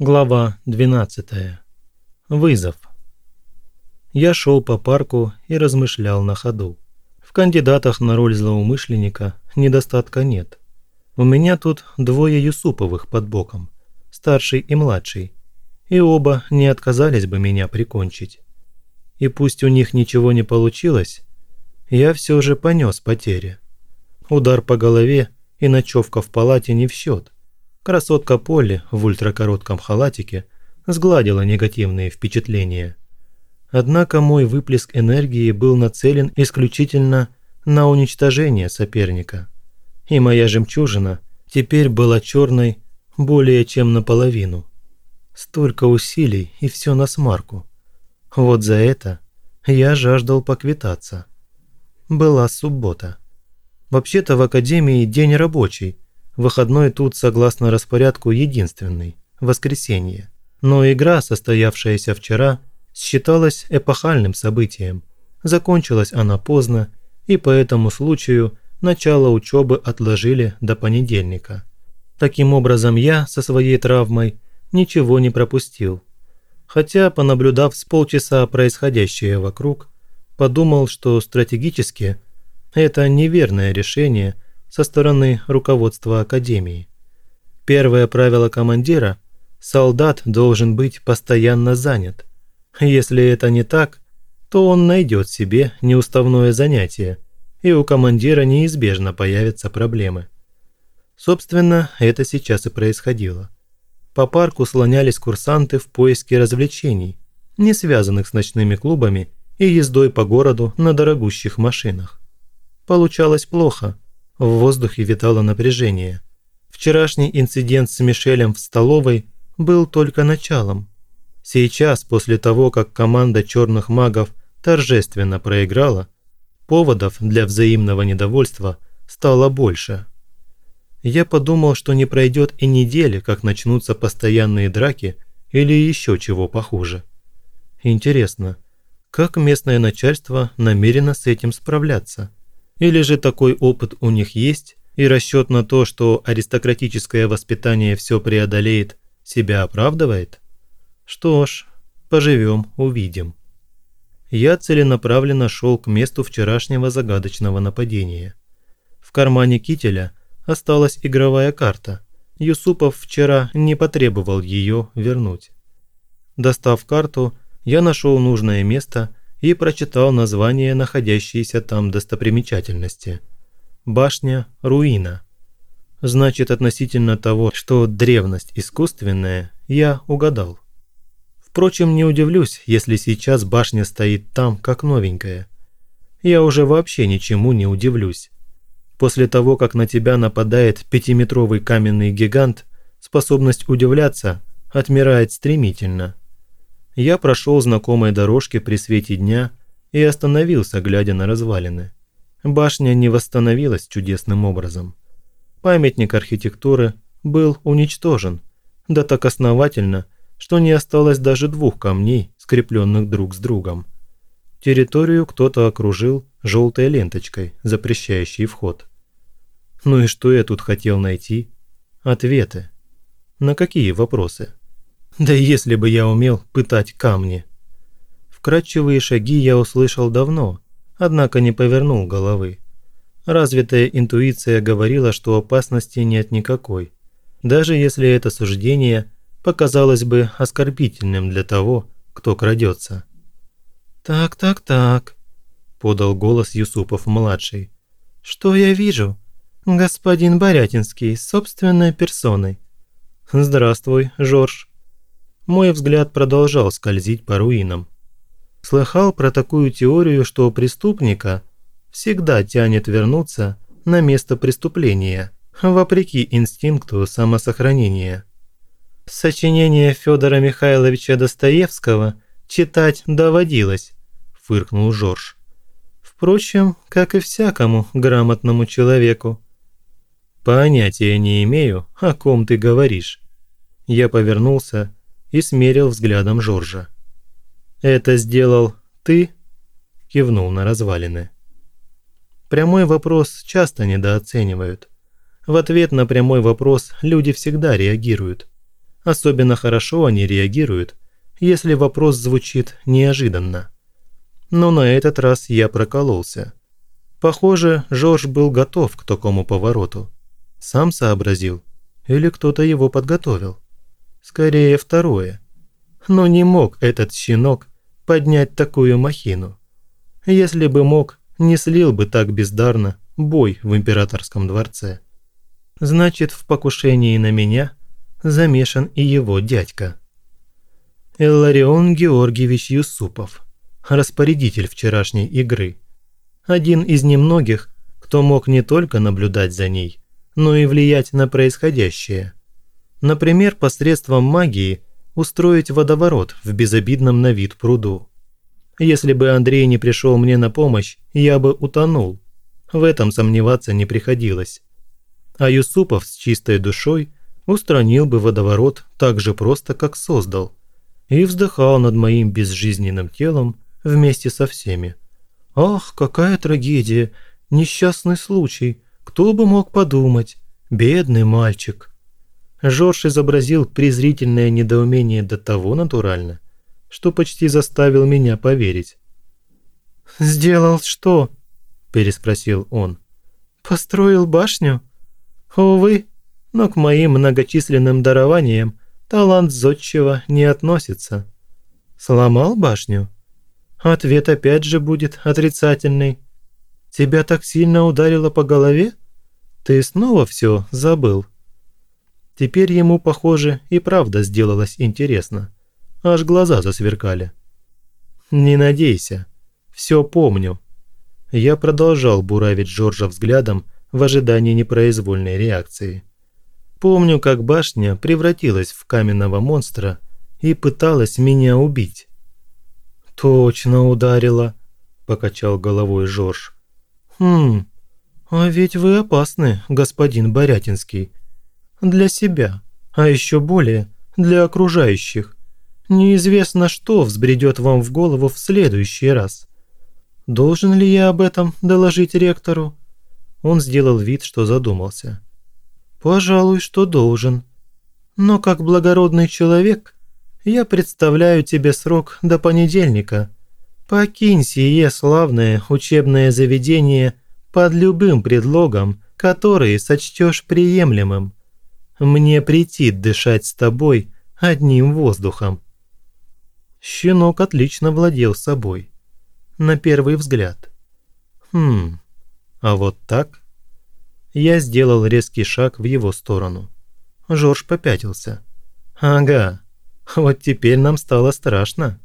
Глава 12. Вызов. Я шел по парку и размышлял на ходу. В кандидатах на роль злоумышленника недостатка нет. У меня тут двое Юсуповых под боком, старший и младший, и оба не отказались бы меня прикончить. И пусть у них ничего не получилось, я все же понес потери. Удар по голове и ночевка в палате не в счет. Красотка Полли в ультракоротком халатике сгладила негативные впечатления. Однако мой выплеск энергии был нацелен исключительно на уничтожение соперника. И моя жемчужина теперь была черной более чем наполовину. Столько усилий и все на смарку. Вот за это я жаждал поквитаться. Была суббота. Вообще-то в академии день рабочий – Выходной тут, согласно распорядку, единственный – воскресенье. Но игра, состоявшаяся вчера, считалась эпохальным событием. Закончилась она поздно, и по этому случаю начало учебы отложили до понедельника. Таким образом, я со своей травмой ничего не пропустил. Хотя, понаблюдав с полчаса происходящее вокруг, подумал, что стратегически это неверное решение – со стороны руководства Академии. Первое правило командира – солдат должен быть постоянно занят. Если это не так, то он найдет себе неуставное занятие, и у командира неизбежно появятся проблемы. Собственно, это сейчас и происходило. По парку слонялись курсанты в поиске развлечений, не связанных с ночными клубами и ездой по городу на дорогущих машинах. Получалось плохо – в воздухе витало напряжение. Вчерашний инцидент с Мишелем в столовой был только началом. Сейчас, после того, как команда черных магов торжественно проиграла, поводов для взаимного недовольства стало больше. Я подумал, что не пройдет и недели, как начнутся постоянные драки или еще чего похуже. Интересно, как местное начальство намерено с этим справляться? Или же такой опыт у них есть, и расчет на то, что аристократическое воспитание все преодолеет, себя оправдывает? Что ж, поживем, увидим. Я целенаправленно шел к месту вчерашнего загадочного нападения. В кармане кителя осталась игровая карта. Юсупов вчера не потребовал ее вернуть. Достав карту, я нашел нужное место и прочитал название находящейся там достопримечательности. Башня Руина. Значит, относительно того, что древность искусственная, я угадал. Впрочем, не удивлюсь, если сейчас башня стоит там, как новенькая. Я уже вообще ничему не удивлюсь. После того, как на тебя нападает пятиметровый каменный гигант, способность удивляться отмирает стремительно – я прошел знакомой дорожки при свете дня и остановился, глядя на развалины. Башня не восстановилась чудесным образом. Памятник архитектуры был уничтожен, да так основательно, что не осталось даже двух камней, скрепленных друг с другом. Территорию кто-то окружил желтой ленточкой, запрещающей вход. Ну и что я тут хотел найти? Ответы. На какие вопросы? Да если бы я умел пытать камни. Вкрадчивые шаги я услышал давно, однако не повернул головы. Развитая интуиция говорила, что опасности нет никакой, даже если это суждение показалось бы оскорбительным для того, кто крадется. «Так, так, так», – подал голос Юсупов-младший. «Что я вижу? Господин Борятинский, собственной персоной». «Здравствуй, Жорж», мой взгляд продолжал скользить по руинам. Слыхал про такую теорию, что преступника всегда тянет вернуться на место преступления, вопреки инстинкту самосохранения. Сочинение Федора Михайловича Достоевского читать доводилось, фыркнул Жорж. Впрочем, как и всякому грамотному человеку. Понятия не имею, о ком ты говоришь. Я повернулся и смерил взглядом Жоржа. «Это сделал ты?» – кивнул на развалины. Прямой вопрос часто недооценивают. В ответ на прямой вопрос люди всегда реагируют. Особенно хорошо они реагируют, если вопрос звучит неожиданно. Но на этот раз я прокололся. Похоже, Жорж был готов к такому повороту. Сам сообразил. Или кто-то его подготовил. Скорее второе. Но не мог этот щенок поднять такую махину. Если бы мог, не слил бы так бездарно бой в императорском дворце. Значит, в покушении на меня замешан и его дядька. Илларион Георгиевич Юсупов, распорядитель вчерашней игры. Один из немногих, кто мог не только наблюдать за ней, но и влиять на происходящее. Например, посредством магии устроить водоворот в безобидном на вид пруду. Если бы Андрей не пришел мне на помощь, я бы утонул. В этом сомневаться не приходилось. А Юсупов с чистой душой устранил бы водоворот так же просто, как создал. И вздыхал над моим безжизненным телом вместе со всеми. «Ах, какая трагедия! Несчастный случай! Кто бы мог подумать? Бедный мальчик!» Жорж изобразил презрительное недоумение до того натурально, что почти заставил меня поверить. «Сделал что?» – переспросил он. «Построил башню? Увы, но к моим многочисленным дарованиям талант зодчего не относится. Сломал башню? Ответ опять же будет отрицательный. Тебя так сильно ударило по голове? Ты снова все забыл?» Теперь ему, похоже, и правда сделалось интересно. Аж глаза засверкали. «Не надейся. Все помню». Я продолжал буравить Джорджа взглядом в ожидании непроизвольной реакции. Помню, как башня превратилась в каменного монстра и пыталась меня убить. «Точно ударила», – покачал головой Жорж. «Хм, а ведь вы опасны, господин Борятинский», для себя, а еще более для окружающих. Неизвестно, что взбредет вам в голову в следующий раз. Должен ли я об этом доложить ректору? Он сделал вид, что задумался. Пожалуй, что должен. Но как благородный человек, я представляю тебе срок до понедельника. Покинь сие славное учебное заведение под любым предлогом, который сочтешь приемлемым. Мне претит дышать с тобой одним воздухом. Щенок отлично владел собой. На первый взгляд. Хм, а вот так? Я сделал резкий шаг в его сторону. Жорж попятился. Ага, вот теперь нам стало страшно.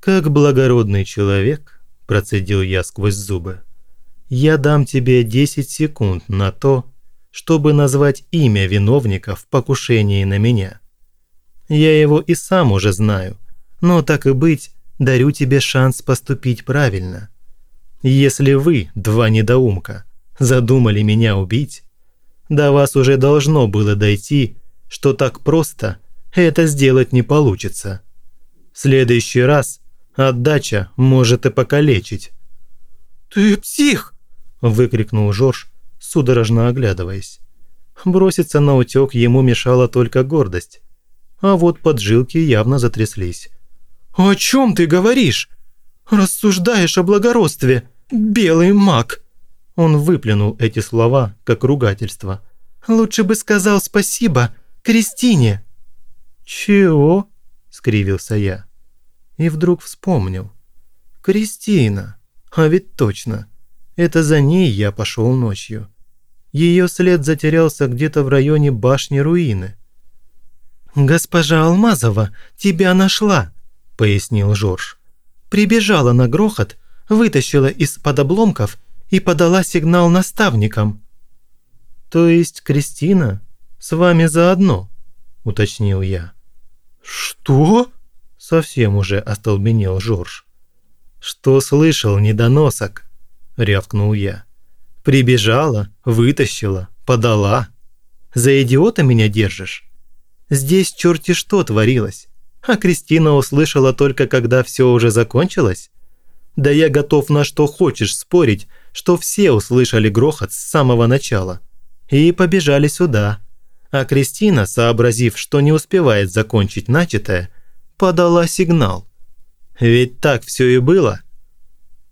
Как благородный человек, процедил я сквозь зубы, я дам тебе 10 секунд на то, чтобы назвать имя виновника в покушении на меня. Я его и сам уже знаю, но так и быть, дарю тебе шанс поступить правильно. Если вы, два недоумка, задумали меня убить, до вас уже должно было дойти, что так просто это сделать не получится. В следующий раз отдача может и покалечить. «Ты псих!» – выкрикнул Жорж, судорожно оглядываясь. Броситься на утёк ему мешала только гордость. А вот поджилки явно затряслись. «О чем ты говоришь? Рассуждаешь о благородстве, белый маг!» Он выплюнул эти слова, как ругательство. «Лучше бы сказал спасибо Кристине!» «Чего?» – скривился я. И вдруг вспомнил. «Кристина! А ведь точно! Это за ней я пошел ночью. Ее след затерялся где-то в районе башни руины. «Госпожа Алмазова тебя нашла», – пояснил Жорж. «Прибежала на грохот, вытащила из-под обломков и подала сигнал наставникам». «То есть Кристина с вами заодно?» – уточнил я. «Что?» – совсем уже остолбенел Жорж. «Что слышал, недоносок?» – рявкнул я. Прибежала, вытащила, подала. За идиота меня держишь? Здесь черти что творилось. А Кристина услышала только, когда все уже закончилось? Да я готов на что хочешь спорить, что все услышали грохот с самого начала. И побежали сюда. А Кристина, сообразив, что не успевает закончить начатое, подала сигнал. Ведь так все и было.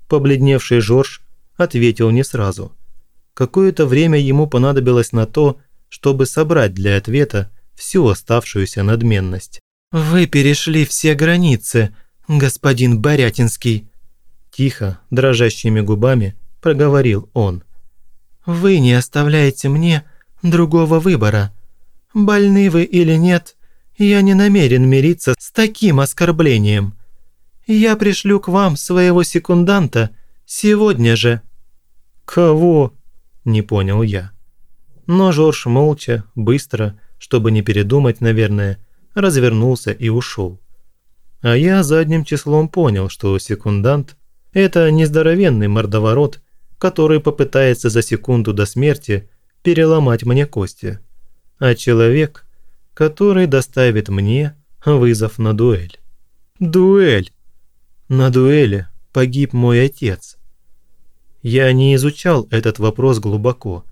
Побледневший Жорж ответил не сразу. Какое-то время ему понадобилось на то, чтобы собрать для ответа всю оставшуюся надменность. «Вы перешли все границы, господин Борятинский», – тихо, дрожащими губами проговорил он. «Вы не оставляете мне другого выбора. Больны вы или нет, я не намерен мириться с таким оскорблением. Я пришлю к вам своего секунданта сегодня же». «Кого?» – не понял я. Но Жорж молча, быстро, чтобы не передумать, наверное, развернулся и ушел. А я задним числом понял, что секундант – это нездоровенный мордоворот, который попытается за секунду до смерти переломать мне кости, а человек, который доставит мне вызов на дуэль. Дуэль! На дуэли погиб мой отец. Я не изучал этот вопрос глубоко,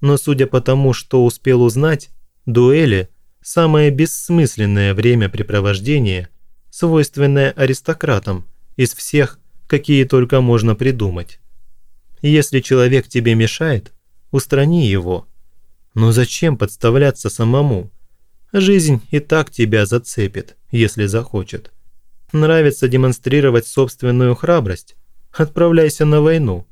но судя по тому, что успел узнать, дуэли – самое бессмысленное времяпрепровождение, свойственное аристократам из всех, какие только можно придумать. Если человек тебе мешает, устрани его. Но зачем подставляться самому? Жизнь и так тебя зацепит, если захочет. Нравится демонстрировать собственную храбрость? Отправляйся на войну.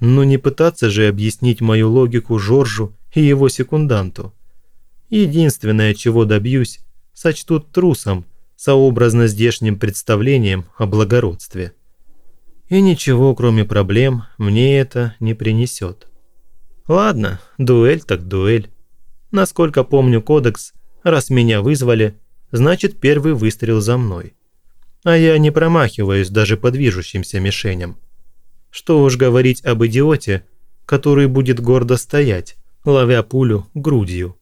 Но не пытаться же объяснить мою логику Жоржу и его секунданту. Единственное, чего добьюсь, сочтут трусом, сообразно здешним представлением о благородстве и ничего, кроме проблем, мне это не принесет. Ладно, дуэль так дуэль. Насколько помню кодекс, раз меня вызвали, значит первый выстрел за мной. А я не промахиваюсь даже по движущимся мишеням. Что уж говорить об идиоте, который будет гордо стоять, ловя пулю грудью.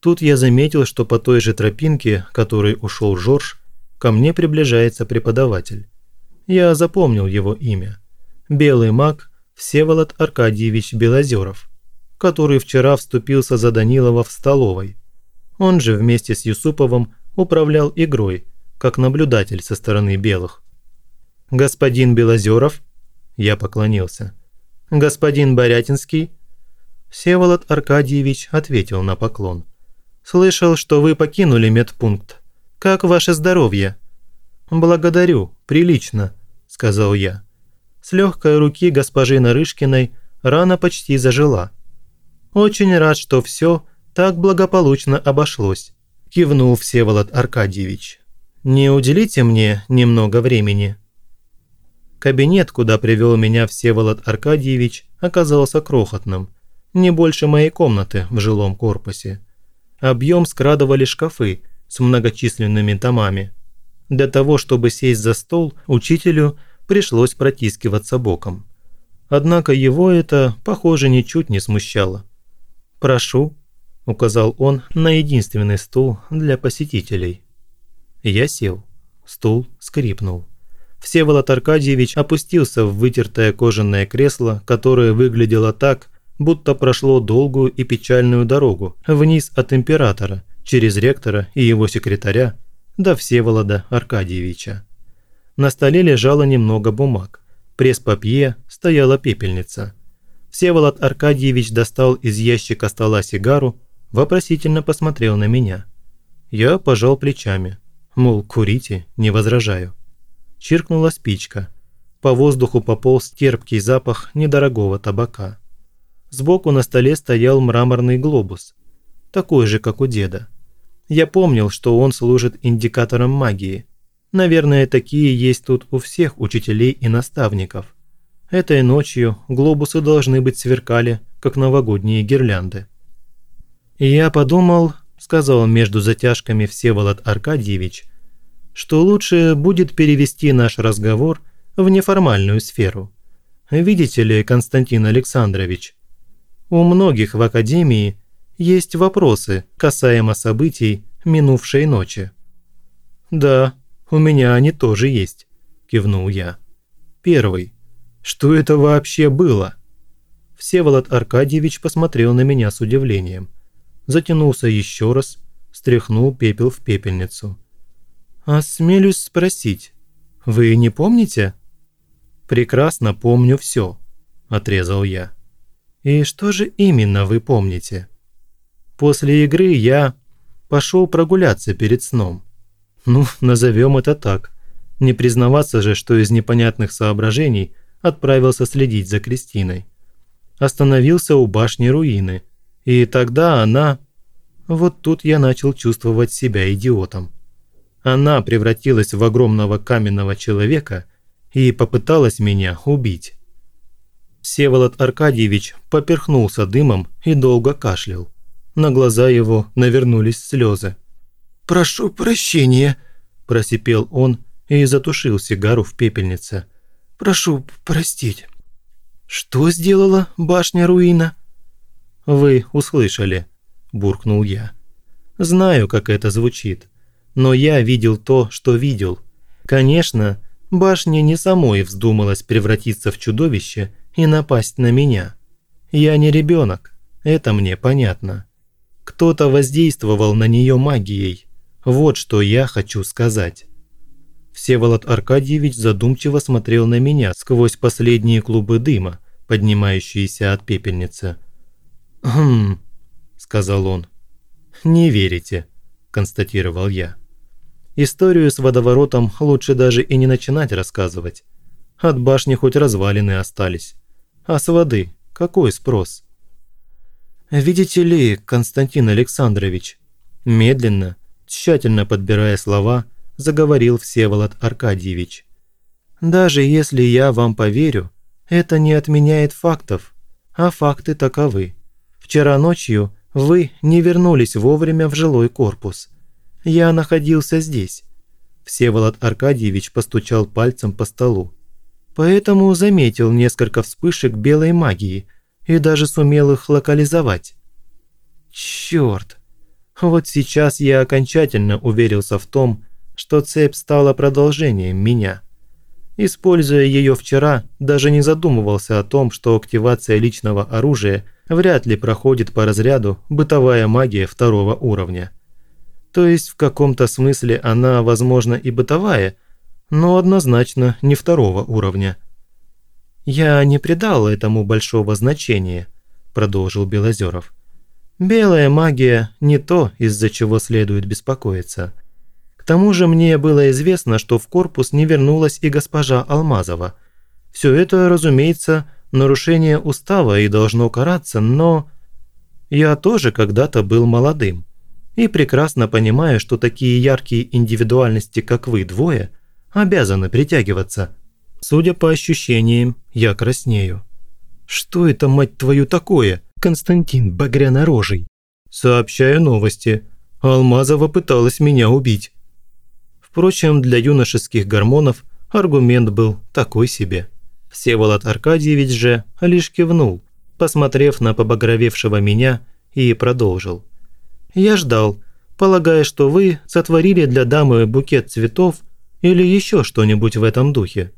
Тут я заметил, что по той же тропинке, которой ушел Жорж, ко мне приближается преподаватель. Я запомнил его имя. Белый маг Всеволод Аркадьевич Белозеров, который вчера вступился за Данилова в столовой. Он же вместе с Юсуповым управлял игрой, как наблюдатель со стороны белых. «Господин Белозеров?» Я поклонился. «Господин Борятинский?» Всеволод Аркадьевич ответил на поклон. «Слышал, что вы покинули медпункт. Как ваше здоровье?» «Благодарю, прилично», – сказал я. С легкой руки госпожи Нарышкиной рана почти зажила. «Очень рад, что все так благополучно обошлось», – кивнул Всеволод Аркадьевич. «Не уделите мне немного времени?» Кабинет, куда привел меня Всеволод Аркадьевич, оказался крохотным, не больше моей комнаты в жилом корпусе. Объем скрадывали шкафы с многочисленными томами – для того, чтобы сесть за стол, учителю пришлось протискиваться боком. Однако его это, похоже, ничуть не смущало. «Прошу», – указал он на единственный стул для посетителей. Я сел. Стул скрипнул. Всеволод Аркадьевич опустился в вытертое кожаное кресло, которое выглядело так, будто прошло долгую и печальную дорогу вниз от императора, через ректора и его секретаря, до Всеволода Аркадьевича. На столе лежало немного бумаг. Пресс-папье стояла пепельница. Всеволод Аркадьевич достал из ящика стола сигару, вопросительно посмотрел на меня. Я пожал плечами. Мол, курите, не возражаю. Чиркнула спичка. По воздуху пополз терпкий запах недорогого табака. Сбоку на столе стоял мраморный глобус, такой же, как у деда. Я помнил, что он служит индикатором магии. Наверное, такие есть тут у всех учителей и наставников. Этой ночью глобусы должны быть сверкали, как новогодние гирлянды. Я подумал, сказал между затяжками Всеволод Аркадьевич, что лучше будет перевести наш разговор в неформальную сферу. Видите ли, Константин Александрович, у многих в Академии есть вопросы касаемо событий минувшей ночи». «Да, у меня они тоже есть», – кивнул я. «Первый. Что это вообще было?» Всеволод Аркадьевич посмотрел на меня с удивлением. затянулся еще раз, стряхнул пепел в пепельницу. «Осмелюсь спросить, вы не помните?» «Прекрасно помню все», – отрезал я. «И что же именно вы помните?» «После игры я пошел прогуляться перед сном. Ну, назовем это так. Не признаваться же, что из непонятных соображений отправился следить за Кристиной. Остановился у башни руины, и тогда она... Вот тут я начал чувствовать себя идиотом. Она превратилась в огромного каменного человека и попыталась меня убить. Всеволод Аркадьевич поперхнулся дымом и долго кашлял. На глаза его навернулись слезы. «Прошу прощения», – просипел он и затушил сигару в пепельнице. «Прошу простить». «Что сделала башня руина?» «Вы услышали», – буркнул я. «Знаю, как это звучит, но я видел то, что видел. Конечно, башне не самой вздумалось превратиться в чудовище и напасть на меня. Я не ребенок, это мне понятно. Кто-то воздействовал на нее магией. Вот что я хочу сказать. Всеволод Аркадьевич задумчиво смотрел на меня сквозь последние клубы дыма, поднимающиеся от пепельницы. «Хм», – сказал он. «Не верите», – констатировал я. «Историю с водоворотом лучше даже и не начинать рассказывать. От башни хоть развалины остались. А с воды какой спрос?» «Видите ли, Константин Александрович», медленно, тщательно подбирая слова, заговорил Всеволод Аркадьевич. «Даже если я вам поверю, это не отменяет фактов, а факты таковы. Вчера ночью вы не вернулись вовремя в жилой корпус. Я находился здесь». Всеволод Аркадьевич постучал пальцем по столу. Поэтому заметил несколько вспышек белой магии, и даже сумел их локализовать. Черт! Вот сейчас я окончательно уверился в том, что цепь стала продолжением меня. Используя ее вчера, даже не задумывался о том, что активация личного оружия вряд ли проходит по разряду бытовая магия второго уровня. То есть в каком-то смысле она, возможно, и бытовая, но однозначно не второго уровня – «Я не придал этому большого значения», – продолжил Белозеров. «Белая магия – не то, из-за чего следует беспокоиться. К тому же мне было известно, что в корпус не вернулась и госпожа Алмазова. Все это, разумеется, нарушение устава и должно караться, но... Я тоже когда-то был молодым. И прекрасно понимаю, что такие яркие индивидуальности, как вы двое, обязаны притягиваться Судя по ощущениям, я краснею. «Что это, мать твою, такое, Константин Багрянорожий?» «Сообщаю новости. Алмазова пыталась меня убить». Впрочем, для юношеских гормонов аргумент был такой себе. Всеволод Аркадьевич же лишь кивнул, посмотрев на побагровевшего меня, и продолжил. «Я ждал, полагая, что вы сотворили для дамы букет цветов или еще что-нибудь в этом духе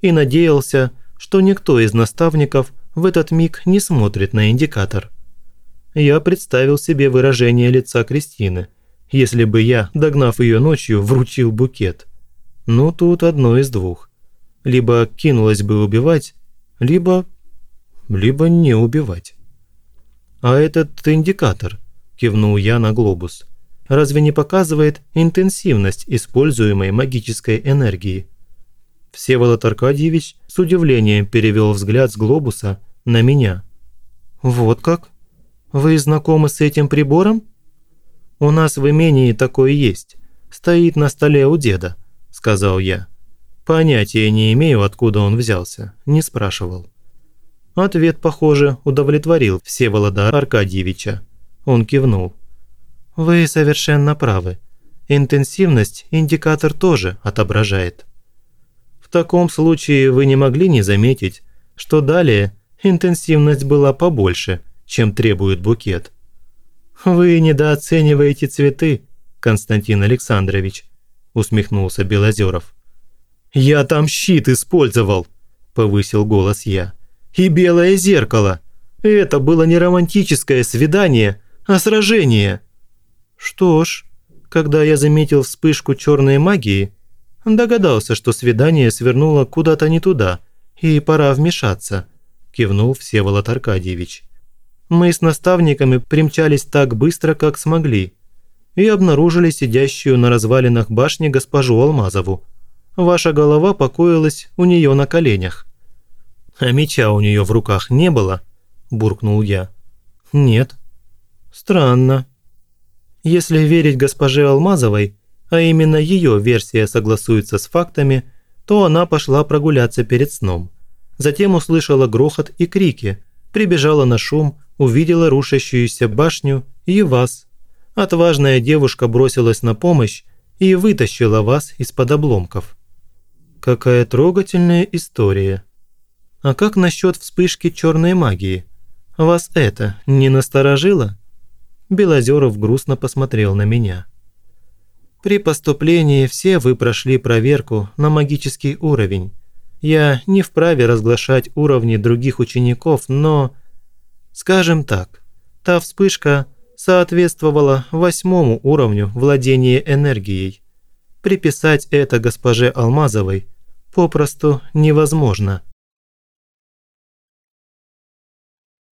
и надеялся, что никто из наставников в этот миг не смотрит на индикатор. Я представил себе выражение лица Кристины, если бы я, догнав ее ночью, вручил букет. Ну, тут одно из двух. Либо кинулась бы убивать, либо... либо не убивать. «А этот индикатор», – кивнул я на глобус, – «разве не показывает интенсивность используемой магической энергии?» Всеволод Аркадьевич с удивлением перевел взгляд с глобуса на меня. «Вот как? Вы знакомы с этим прибором?» «У нас в имении такое есть. Стоит на столе у деда», – сказал я. Понятия не имею, откуда он взялся, не спрашивал. Ответ, похоже, удовлетворил Всеволода Аркадьевича. Он кивнул. «Вы совершенно правы. Интенсивность индикатор тоже отображает». В таком случае вы не могли не заметить, что далее интенсивность была побольше, чем требует букет. «Вы недооцениваете цветы, Константин Александрович», – усмехнулся Белозеров. «Я там щит использовал», – повысил голос я. «И белое зеркало. Это было не романтическое свидание, а сражение. Что ж, когда я заметил вспышку черной магии, догадался, что свидание свернуло куда-то не туда, и пора вмешаться, кивнул Всеволод Аркадьевич. Мы с наставниками примчались так быстро, как смогли, и обнаружили сидящую на развалинах башни госпожу Алмазову. Ваша голова покоилась у нее на коленях. «А меча у нее в руках не было?» – буркнул я. «Нет». «Странно. Если верить госпоже Алмазовой, а именно ее версия согласуется с фактами, то она пошла прогуляться перед сном. Затем услышала грохот и крики, прибежала на шум, увидела рушащуюся башню и вас. Отважная девушка бросилась на помощь и вытащила вас из-под обломков. Какая трогательная история. А как насчет вспышки черной магии? Вас это не насторожило? Белозеров грустно посмотрел на меня. При поступлении все вы прошли проверку на магический уровень. Я не вправе разглашать уровни других учеников, но... Скажем так, та вспышка соответствовала восьмому уровню владения энергией. Приписать это госпоже Алмазовой попросту невозможно –